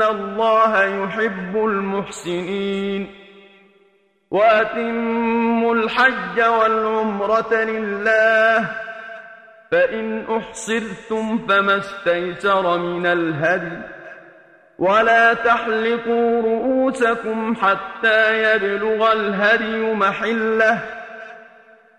ان الله يحب المحسنين واتموا الحج والعمرة لله فإن أحصرتم فما استيسر من الهدي ولا تحلقوا رؤوسكم حتى يبلغ الهدي محله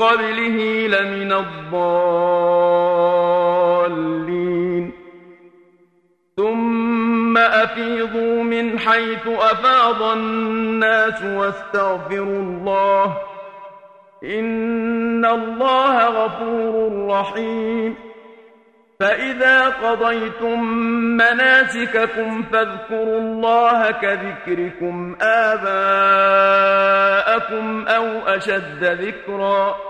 قبله لمن الضالين. ثم أفيضوا من حيث أفاض الناس واستغفروا الله. إن الله غفور رحيم. فإذا قضيتم مناسككم فاذكروا الله كذكركم آباءكم أو أشد ذكرًا.